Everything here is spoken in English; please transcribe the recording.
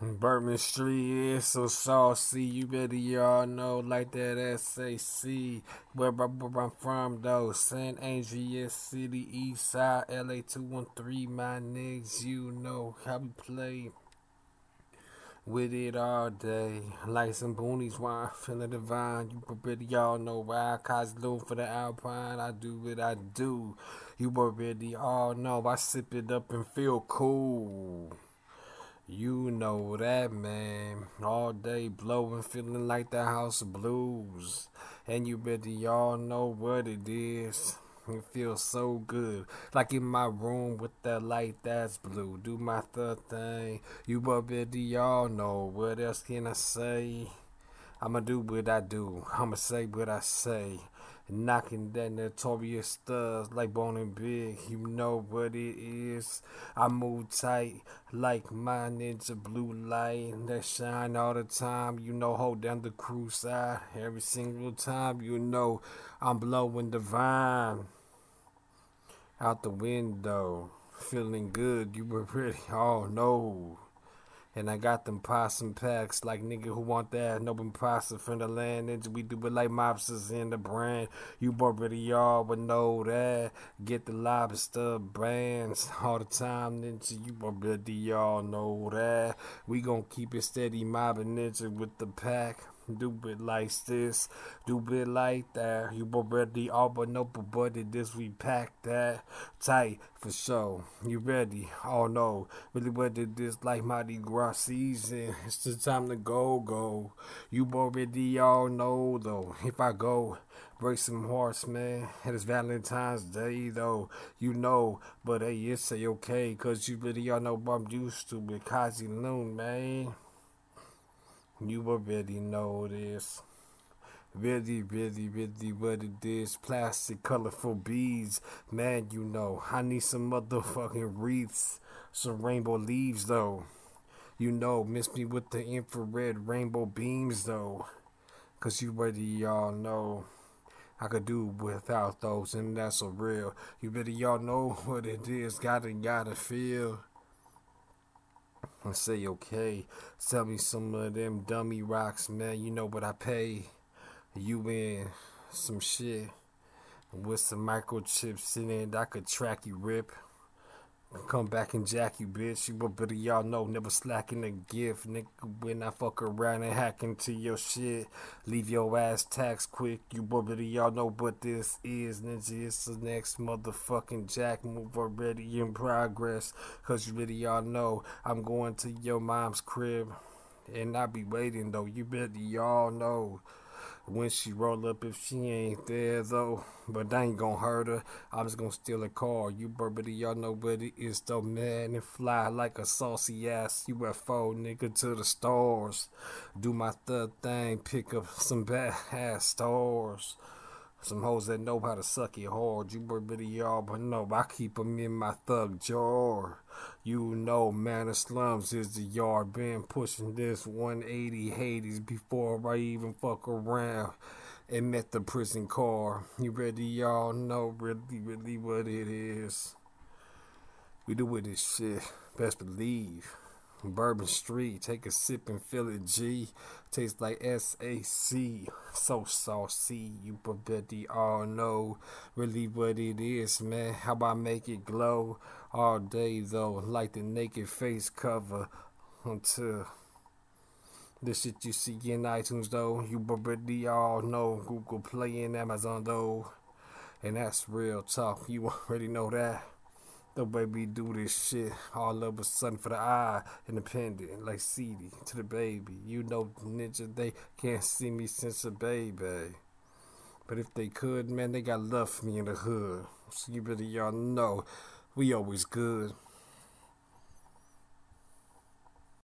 Bourbon Street is so saucy, you better y'all know like that SAC. Where, where I'm from though, San Andreas City, East Side, LA 213, my niggas, you know how we play. With it all day, like some boonies, wine, feeling divine. You already y'all know why I cause for the Alpine. I do what I do. You already all know I sip it up and feel cool. You know that, man. All day blowing, feeling like the house blues. And you better y'all know what it is. It feels so good. Like in my room with that light that's blue. Do my third thing. You better y'all know. What else can I say? I'ma do what I do. I'ma say what I say knocking that notorious studs like Bone and Big. You know what it is. I move tight like my ninja blue light that shine all the time. You know, hold down the crew side every single time. You know, I'm blowing the vine out the window, feeling good. You were pretty. Oh no. And I got them possum packs like nigga who want that. No possum from the land. And we do it like mobsters in the brand. You already y'all would know that. Get the lobster brands all the time, ninja. You already y'all know that. We gon' keep it steady mobbing ninja with the pack. Do it like this, do it like that. You already all but no but this we pack that tight for sure. You ready? Oh no, really ready this like Mardi Gras season. It's the time to go go. You already all know though. If I go break some hearts, man. And it's Valentine's Day, though, you know. But hey, it's say okay, cause you really all know what I'm used to with KazeLoon, man. You already know this. Really, really, really what it is. Plastic, colorful beads. Man, you know. I need some motherfucking wreaths. Some rainbow leaves, though. You know, miss me with the infrared rainbow beams, though. Cause you already all know. I could do without those, and that's a real. You better y'all know what it is. Gotta, gotta feel and say, okay, sell me some of them dummy rocks, man. You know what I pay. You in some shit with some microchips in it. I could track you, rip. Come back and jack you, bitch. You better y'all know, never slacking a gift, nigga. When I fuck around and hack into your shit, leave your ass tax quick. You better y'all know what this is, ninja. It's the next motherfucking jack move already in progress. Cause you really y'all know I'm going to your mom's crib. And I be waiting though, you better y'all know when she roll up if she ain't there though. But that ain't gonna hurt her. I'm just gonna steal a car. You Burberry, y'all know what it is though, man. And fly like a saucy ass UFO nigga to the stars. Do my third thing, pick up some bad ass stars. Some hoes that know how to suck it hard. You Burberry, y'all, but no, I keep them in my thug jar. You know, man, the slums is the yard. Been pushing this 180 Hades before I even fuck around and met the prison car. You ready, y'all? Know really, really what it is. We do with this shit. Best believe. Bourbon Street, take a sip and feel it, G. Tastes like SAC, so saucy. You probably all know really what it is, man. How about make it glow all day, though, like the naked face cover until the shit you see in iTunes, though. You probably all know Google Play and Amazon, though. And that's real talk. You already know that the way we do this shit all of a sudden for the eye, independent, like CD to the baby. You know, ninja, they can't see me since a baby. But if they could, man, they got love for me in the hood. So you really y'all know, we always good.